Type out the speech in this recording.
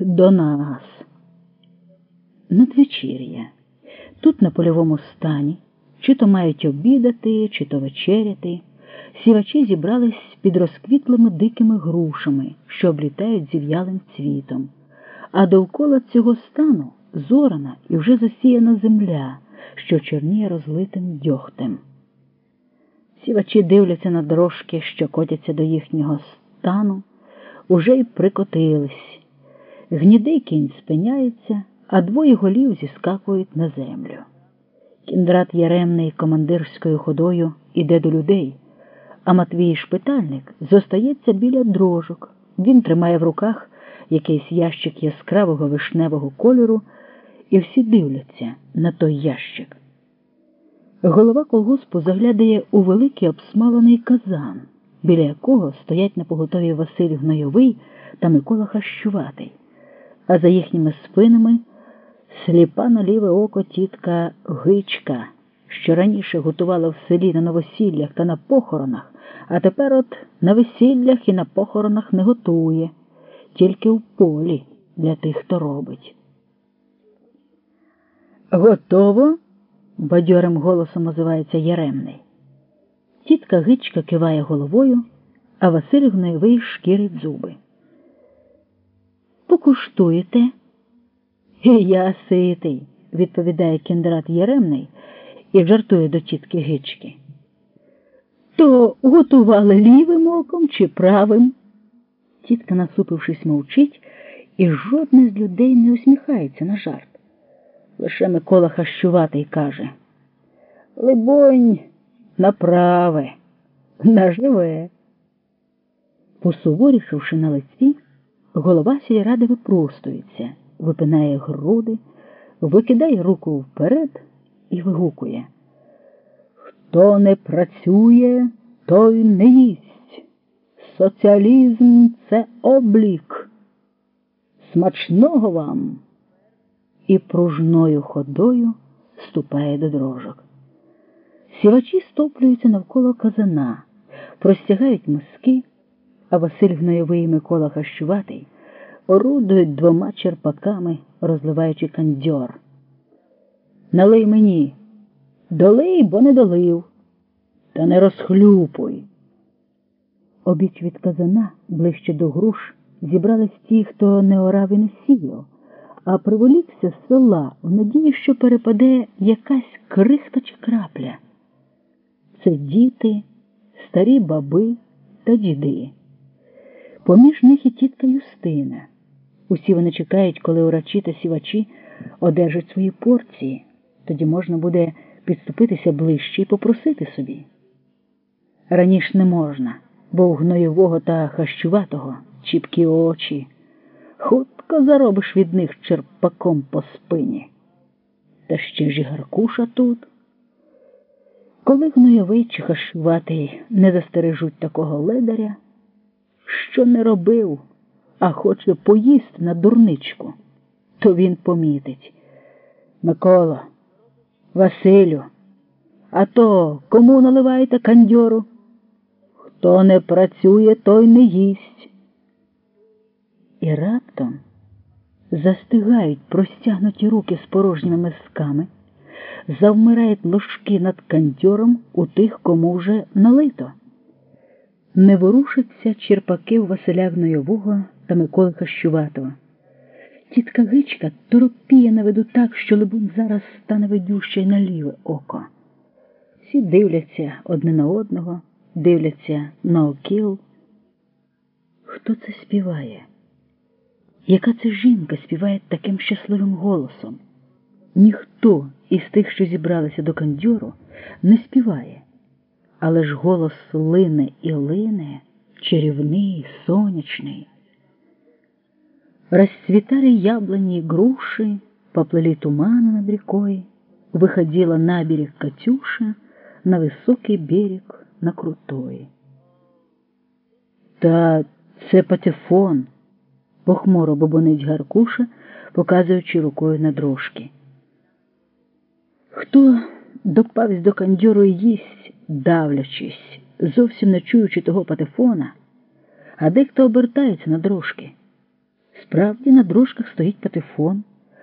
до нас. Надвечір'я. Тут на польовому стані, чи то мають обідати, чи то вечеряти. Сівачі зібрались під розквітлими дикими грушами, що облітають зів'ялим цвітом. А довкола цього стану зорана і вже засіяна земля, що чорніє розлитим дьогтем. Сівачі дивляться на дорожки, що котяться до їхнього стану, уже й прикотились. Гнідий кінь спиняється, а двоє голів зіскакують на землю. Кіндрат Яремний командирською ходою іде до людей, а Матвій шпитальник зостається біля дрожок. Він тримає в руках якийсь ящик яскравого вишневого кольору, і всі дивляться на той ящик. Голова колгоспу заглядає у великий обсмалений казан, біля якого стоять на поготові Василь Гнойовий та Микола Хащуватий, а за їхніми спинами сліпа на ліве око тітка Гичка, що раніше готувала в селі на новосіллях та на похоронах, а тепер от на весіллях і на похоронах не готує, тільки в полі для тих, хто робить. Готово? бадьорим голосом озивається Яремний. Тітка Гичка киває головою, а Василь Гнойовий шкірить зуби. Покуштуєте? Я ситий, відповідає кіндрат Яремний і жартує до тітки Гички. То готували лівим оком чи правим? Тітка, насупившись, мовчить, і жодне з людей не усміхається на жарт. Лише Микола Хащуватий каже Либонь, направе, наживе. Посуворішивши на лиці, голова сільради випростується, випинає груди, викидає руку вперед і вигукує. Хто не працює, той не їсть. Соціалізм це облік. Смачного вам і пружною ходою ступає до дрожок. Сівачі стоплюються навколо казана, простягають миски, а Василь Гнойовий і Микола Хащуватий орудують двома черпаками, розливаючи кандьор. Налий мені, долий, бо не долив, та не розхлюпуй. Обіч від казана ближче до груш зібрались ті, хто не орав і не сіяв а приволікся з села в надії, що перепаде якась крихта чи крапля. Це діти, старі баби та діди. Поміж них і тітка Юстина. Усі вони чекають, коли урачі та сівачі одержать свої порції, тоді можна буде підступитися ближче і попросити собі. Раніше не можна, бо у гноєвого та хащуватого чіпкі очі. Хутко заробиш від них черпаком по спині. Та ще ж і Гаркуша тут. Коли гноєвий чи хашватий не застережуть такого ледаря, що не робив, а хоче поїсти на дурничку, то він помітить. Микола, Василю, а то кому наливаєте кандьору? Хто не працює, той не їсть і раптом застигають простягнуті руки з порожніми мисками, завмирають ложки над кандьором у тих, кому вже налито. Не ворушаться черпаки у Василя Гнойового та Миколи Хащуватого. Тітка Гичка торопіє на виду так, що, либонь, зараз стане ведюща на ліве око. Всі дивляться одне на одного, дивляться на окіл. Хто це співає? Яка це жінка співає таким щасливим голосом? Ніхто із тих, що зібралися до кандьору, не співає, але ж голос лине і лине, чарівний, сонячний. Расцветали яблони и груши, поплыли туманы над рекой, выходила на берег Катюша, на високий берег, на крутой. Та це патефон похмуро бобонить Гаркуша, показуючи рукою на дрожки. Хто допавсь до кандьору і їсть, давлячись, зовсім не чуючи того патефона, а дехто обертається на дрожки. Справді на дружках стоїть патефон.